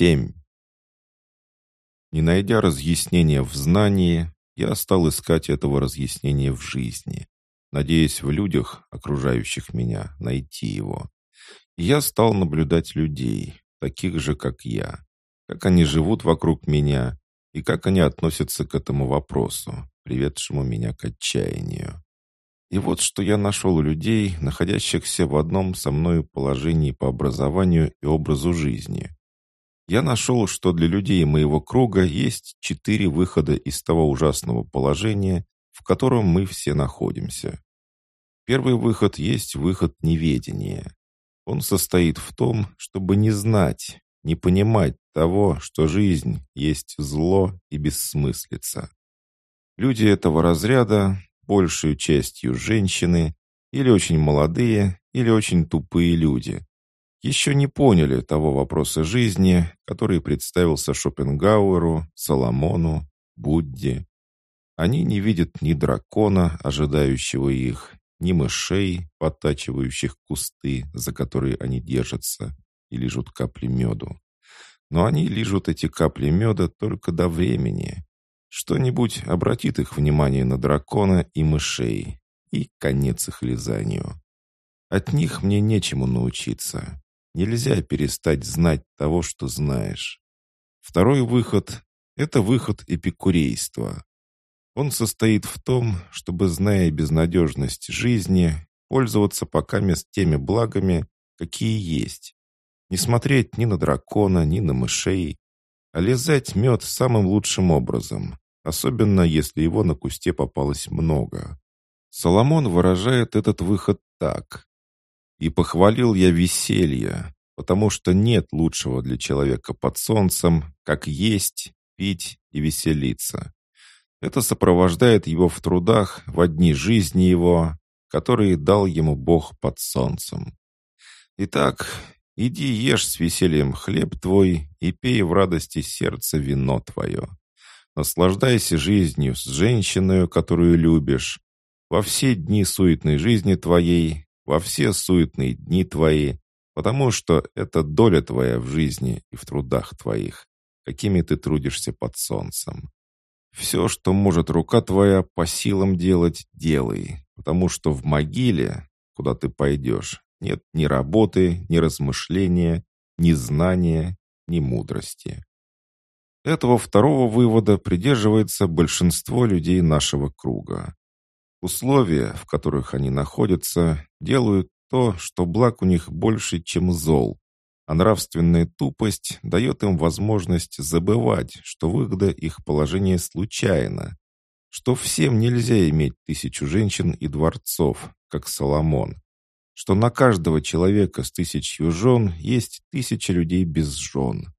7. Не найдя разъяснения в знании, я стал искать этого разъяснения в жизни, надеясь в людях, окружающих меня, найти его. Я стал наблюдать людей, таких же, как я, как они живут вокруг меня и как они относятся к этому вопросу, приведшему меня к отчаянию. И вот что я нашел у людей, находящихся в одном со мною положении по образованию и образу жизни. Я нашел, что для людей моего круга есть четыре выхода из того ужасного положения, в котором мы все находимся. Первый выход есть выход неведения. Он состоит в том, чтобы не знать, не понимать того, что жизнь есть зло и бессмыслица. Люди этого разряда большую частью женщины, или очень молодые, или очень тупые люди. Еще не поняли того вопроса жизни, который представился Шопенгауэру, Соломону, Будде. Они не видят ни дракона, ожидающего их, ни мышей, подтачивающих кусты, за которые они держатся, и лижут капли меду. Но они лижут эти капли меда только до времени, что-нибудь обратит их внимание на дракона и мышей, и конец их лизанию. От них мне нечему научиться. Нельзя перестать знать того, что знаешь. Второй выход — это выход эпикурейства. Он состоит в том, чтобы, зная безнадежность жизни, пользоваться пока с теми благами, какие есть. Не смотреть ни на дракона, ни на мышей, а лизать мед самым лучшим образом, особенно если его на кусте попалось много. Соломон выражает этот выход так. «И похвалил я веселье, потому что нет лучшего для человека под солнцем, как есть, пить и веселиться. Это сопровождает его в трудах в одни жизни его, которые дал ему Бог под солнцем. Итак, иди ешь с весельем хлеб твой и пей в радости сердца вино твое. Наслаждайся жизнью с женщиной, которую любишь. Во все дни суетной жизни твоей, во все суетные дни твои, потому что это доля твоя в жизни и в трудах твоих, какими ты трудишься под солнцем. Все, что может рука твоя по силам делать, делай, потому что в могиле, куда ты пойдешь, нет ни работы, ни размышления, ни знания, ни мудрости. Этого второго вывода придерживается большинство людей нашего круга. Условия, в которых они находятся, делают то, что благ у них больше, чем зол, а нравственная тупость дает им возможность забывать, что выгода их положения случайна, что всем нельзя иметь тысячу женщин и дворцов, как Соломон, что на каждого человека с тысячью жен есть тысяча людей без жен,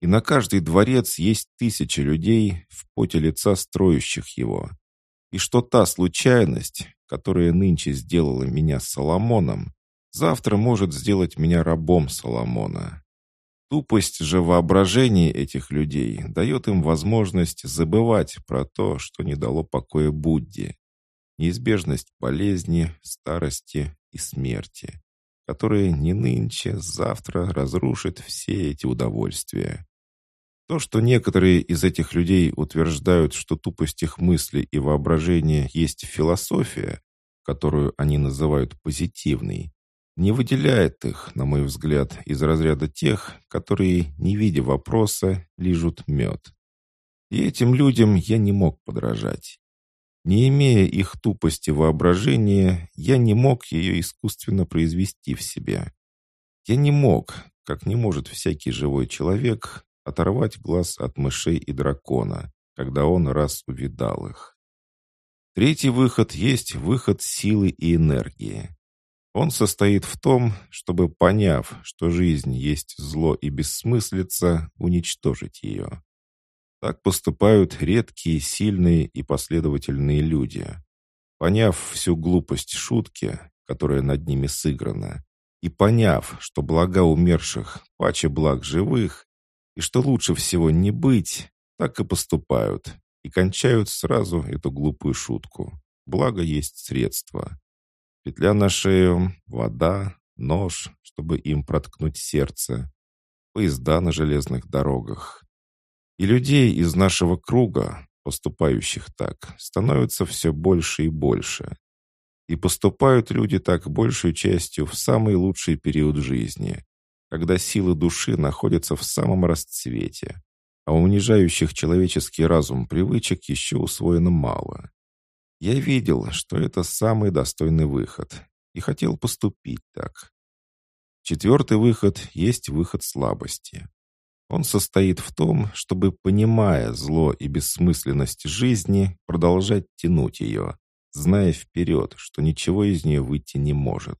и на каждый дворец есть тысяча людей в поте лица строящих его. И что та случайность, которая нынче сделала меня Соломоном, завтра может сделать меня рабом Соломона. Тупость же воображения этих людей дает им возможность забывать про то, что не дало покоя Будде. Неизбежность болезни, старости и смерти, которые не нынче, завтра разрушит все эти удовольствия. То, что некоторые из этих людей утверждают, что тупость их мысли и воображения есть философия, которую они называют позитивной, не выделяет их, на мой взгляд, из разряда тех, которые, не видя вопроса, лижут мед. И этим людям я не мог подражать. Не имея их тупости воображения, я не мог ее искусственно произвести в себе. Я не мог, как не может всякий живой человек, оторвать глаз от мышей и дракона, когда он раз увидал их. Третий выход есть выход силы и энергии. Он состоит в том, чтобы, поняв, что жизнь есть зло и бессмыслица, уничтожить ее. Так поступают редкие, сильные и последовательные люди. Поняв всю глупость шутки, которая над ними сыграна, и поняв, что блага умерших паче благ живых, и что лучше всего не быть, так и поступают, и кончают сразу эту глупую шутку. Благо есть средства. Петля на шею, вода, нож, чтобы им проткнуть сердце. поезда на железных дорогах. И людей из нашего круга, поступающих так, становится все больше и больше. И поступают люди так большей частью в самый лучший период жизни, когда силы души находятся в самом расцвете, а унижающих человеческий разум привычек еще усвоено мало. Я видел, что это самый достойный выход, и хотел поступить так. Четвертый выход есть выход слабости. Он состоит в том, чтобы, понимая зло и бессмысленность жизни, продолжать тянуть ее, зная вперед, что ничего из нее выйти не может.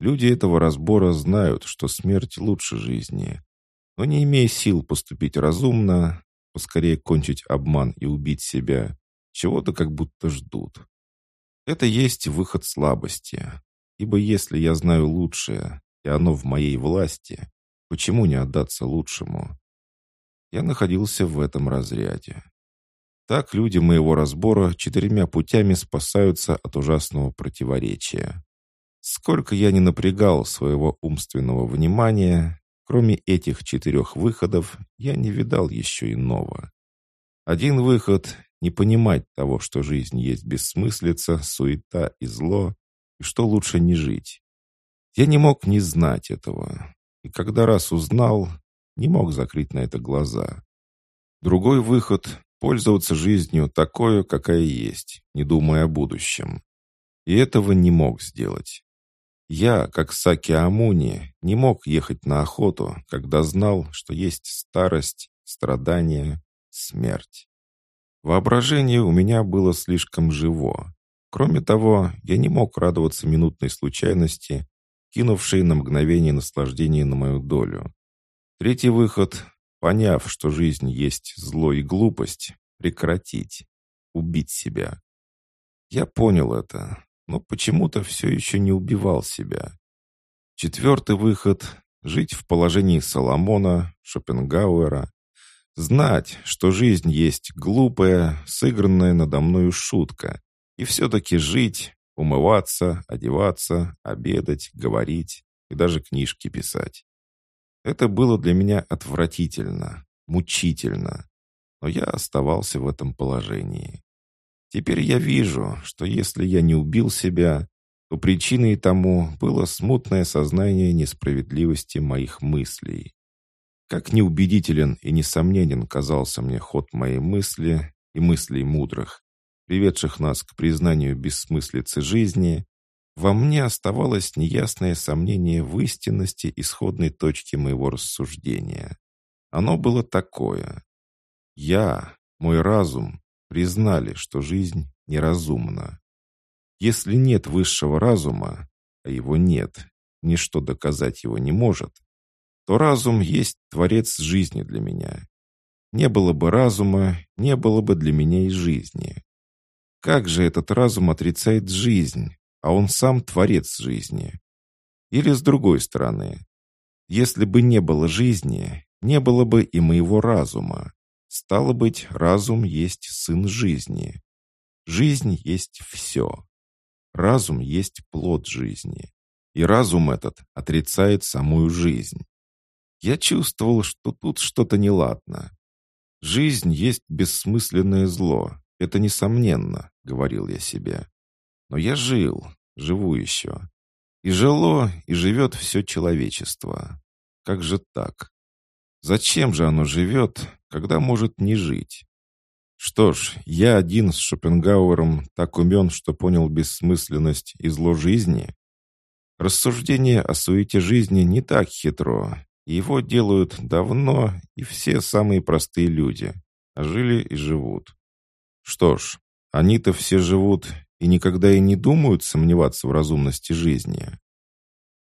Люди этого разбора знают, что смерть лучше жизни, но не имея сил поступить разумно, поскорее кончить обман и убить себя, чего-то как будто ждут. Это есть выход слабости, ибо если я знаю лучшее, и оно в моей власти, почему не отдаться лучшему? Я находился в этом разряде. Так люди моего разбора четырьмя путями спасаются от ужасного противоречия. Сколько я не напрягал своего умственного внимания, кроме этих четырех выходов, я не видал еще иного. Один выход — не понимать того, что жизнь есть бессмыслица, суета и зло, и что лучше не жить. Я не мог не знать этого. И когда раз узнал, не мог закрыть на это глаза. Другой выход — пользоваться жизнью такой, какая есть, не думая о будущем. И этого не мог сделать. Я, как Саки Амуни, не мог ехать на охоту, когда знал, что есть старость, страдания, смерть. Воображение у меня было слишком живо. Кроме того, я не мог радоваться минутной случайности, кинувшей на мгновение наслаждение на мою долю. Третий выход, поняв, что жизнь есть зло и глупость, прекратить, убить себя. Я понял это, но почему-то все еще не убивал себя. Четвертый выход — жить в положении Соломона, Шопенгауэра, знать, что жизнь есть глупая, сыгранная надо мною шутка, и все-таки жить, Умываться, одеваться, обедать, говорить и даже книжки писать. Это было для меня отвратительно, мучительно, но я оставался в этом положении. Теперь я вижу, что если я не убил себя, то причиной тому было смутное сознание несправедливости моих мыслей. Как неубедителен и несомненен казался мне ход моей мысли и мыслей мудрых, приведших нас к признанию бессмыслицы жизни, во мне оставалось неясное сомнение в истинности исходной точки моего рассуждения. Оно было такое. Я, мой разум, признали, что жизнь неразумна. Если нет высшего разума, а его нет, ничто доказать его не может, то разум есть творец жизни для меня. Не было бы разума, не было бы для меня и жизни. Как же этот разум отрицает жизнь, а он сам творец жизни? Или с другой стороны, если бы не было жизни, не было бы и моего разума. Стало быть, разум есть сын жизни. Жизнь есть все. Разум есть плод жизни. И разум этот отрицает самую жизнь. Я чувствовал, что тут что-то неладно. Жизнь есть бессмысленное зло, это несомненно, говорил я себе. Но я жил, живу еще. И жило, и живет все человечество. Как же так? Зачем же оно живет, когда может не жить? Что ж, я один с Шопенгауэром так умен, что понял бессмысленность и зло жизни. Рассуждение о суете жизни не так хитро. Его делают давно и все самые простые люди. А жили и живут. Что ж, они-то все живут и никогда и не думают сомневаться в разумности жизни.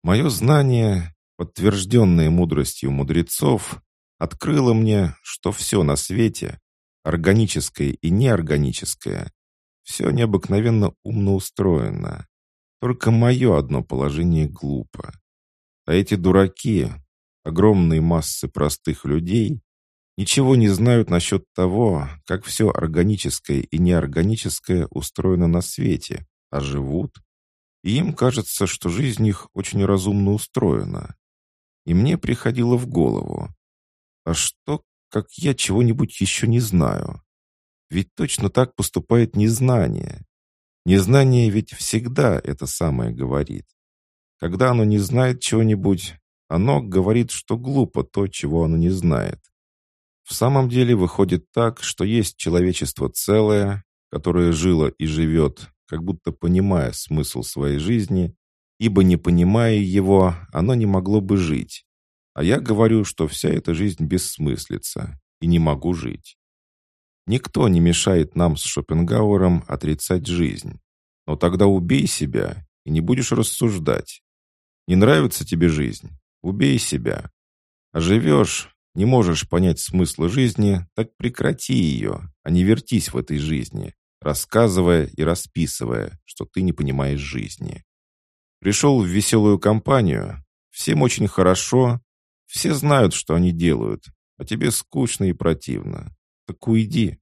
Мое знание, подтвержденное мудростью мудрецов, открыло мне, что все на свете, органическое и неорганическое, все необыкновенно умно устроено. Только мое одно положение глупо. А эти дураки, огромные массы простых людей, ничего не знают насчет того, как все органическое и неорганическое устроено на свете, а живут. И им кажется, что жизнь их очень разумно устроена. И мне приходило в голову. А что, как я чего-нибудь еще не знаю? Ведь точно так поступает незнание. Незнание ведь всегда это самое говорит. Когда оно не знает чего-нибудь, оно говорит, что глупо то, чего оно не знает. В самом деле выходит так, что есть человечество целое, которое жило и живет, как будто понимая смысл своей жизни, ибо не понимая его, оно не могло бы жить. А я говорю, что вся эта жизнь бессмыслица, и не могу жить. Никто не мешает нам с Шопенгауэром отрицать жизнь. Но тогда убей себя, и не будешь рассуждать. Не нравится тебе жизнь? Убей себя. А живешь, не можешь понять смысла жизни, так прекрати ее, а не вертись в этой жизни, рассказывая и расписывая, что ты не понимаешь жизни. Пришел в веселую компанию, всем очень хорошо, все знают, что они делают, а тебе скучно и противно. Так уйди.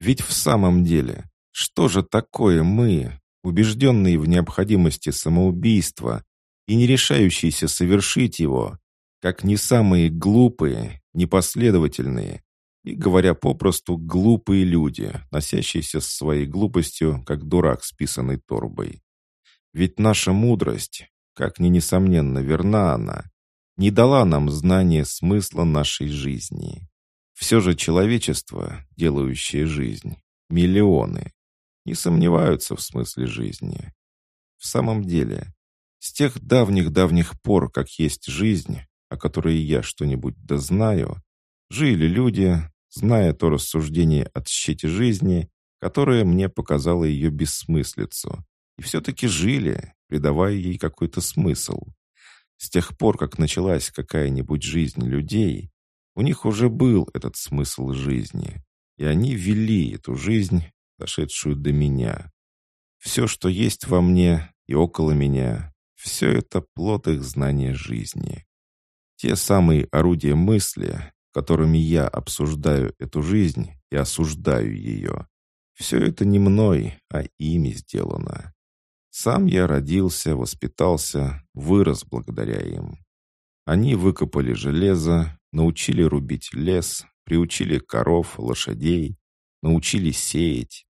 Ведь в самом деле, что же такое мы, убежденные в необходимости самоубийства и не решающиеся совершить его, как не самые глупые, непоследовательные и, говоря попросту, глупые люди, носящиеся с своей глупостью, как дурак с писаной торбой. Ведь наша мудрость, как ни несомненно верна она, не дала нам знания смысла нашей жизни. Все же человечество, делающее жизнь, миллионы, не сомневаются в смысле жизни. В самом деле, с тех давних-давних пор, как есть жизнь, о которой я что-нибудь дознаю, жили люди, зная то рассуждение о тщете жизни, которое мне показало ее бессмыслицу, и все-таки жили, придавая ей какой-то смысл. С тех пор, как началась какая-нибудь жизнь людей, у них уже был этот смысл жизни, и они вели эту жизнь, дошедшую до меня. Все, что есть во мне и около меня, все это плод их знания жизни. Те самые орудия мысли, которыми я обсуждаю эту жизнь и осуждаю ее, все это не мной, а ими сделано. Сам я родился, воспитался, вырос благодаря им. Они выкопали железо, научили рубить лес, приучили коров, лошадей, научили сеять,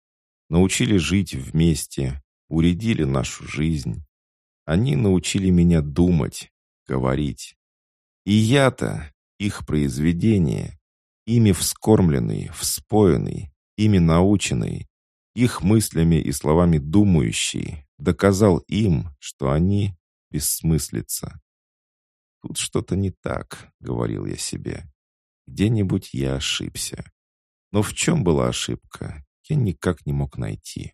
научили жить вместе, уредили нашу жизнь. Они научили меня думать, говорить. И я-то, их произведение, ими вскормленный, вспоенный, ими наученный, их мыслями и словами думающий, доказал им, что они бессмыслица. «Тут что-то не так», — говорил я себе. «Где-нибудь я ошибся». Но в чем была ошибка, я никак не мог найти.